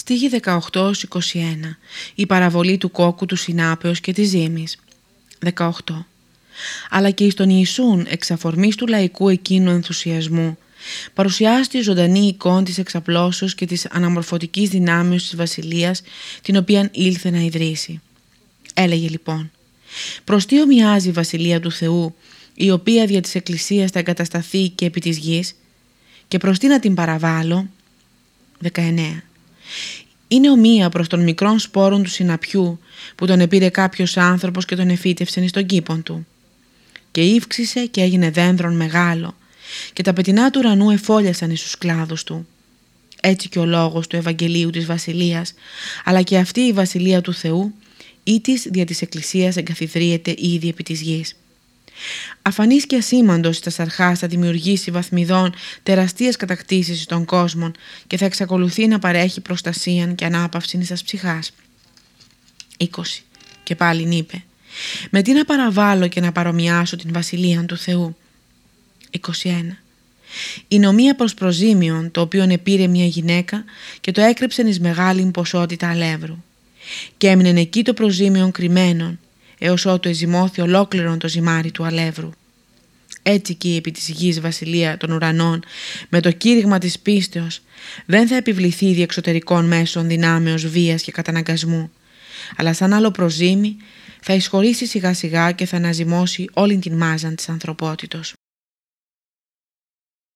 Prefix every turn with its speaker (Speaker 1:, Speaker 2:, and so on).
Speaker 1: Στίχη 18-21 Η παραβολή του κόκκου, του συνάπεως και της ζήμης 18 Αλλά και εις τον Ιησούν εξαφορμής του λαϊκού εκείνου ενθουσιασμού παρουσιάζει τη ζωντανή εικόνα της εξαπλώσεως και της αναμορφωτικής δυνάμεως της βασιλείας την οποία ήλθε να ιδρύσει. Έλεγε λοιπόν «Προς τι ομοιάζει η βασιλεία του Θεού η οποία δια της Εκκλησίας θα εγκατασταθεί και επί της γης; Και προς τι να την παραβάλω» 19 είναι ομοία προς τον μικρόν σπόρον του συναπιού που τον επήρε κάποιος άνθρωπος και τον εφύτευσεν στον κήπον του. Και ύφξησε και έγινε δένδρον μεγάλο και τα πετεινά του ουρανού εφόλιασαν εις τους κλάδους του. Έτσι και ο λόγος του Ευαγγελίου της Βασιλείας, αλλά και αυτή η Βασιλεία του Θεού, ή της δια της Εκκλησίας εγκαθιδρύεται ήδη επί της γης. Αφανής και ασήμαντος στα σαρχά θα δημιουργήσει βαθμιδών τεραστίες κατακτήσεις των κόσμων και θα εξακολουθεί να παρέχει προστασία και ανάπαυση στα ψυχάς. 20. Και πάλι είπε «Με τι να παραβάλω και να παρομοιάσω την βασιλεία του Θεού» 21. Η νομία προς προζήμιον το οποίο επήρε μια γυναίκα και το έκρυψε εις μεγάλη ποσότητα αλεύρου. Και έμεινε εκεί το προζήμιον κρυμμένον έως ότου εζημώθη ολόκληρον το ζυμάρι του αλεύρου. Έτσι και επί της γης βασιλεία των ουρανών με το κήρυγμα της πίστεως δεν θα επιβληθεί διεξωτερικών μέσων δυνάμεως βίας και καταναγκασμού αλλά σαν άλλο προζήμι θα εισχωρήσει σιγά σιγά και θα αναζημώσει όλη την μάζαν της ανθρωπότητος.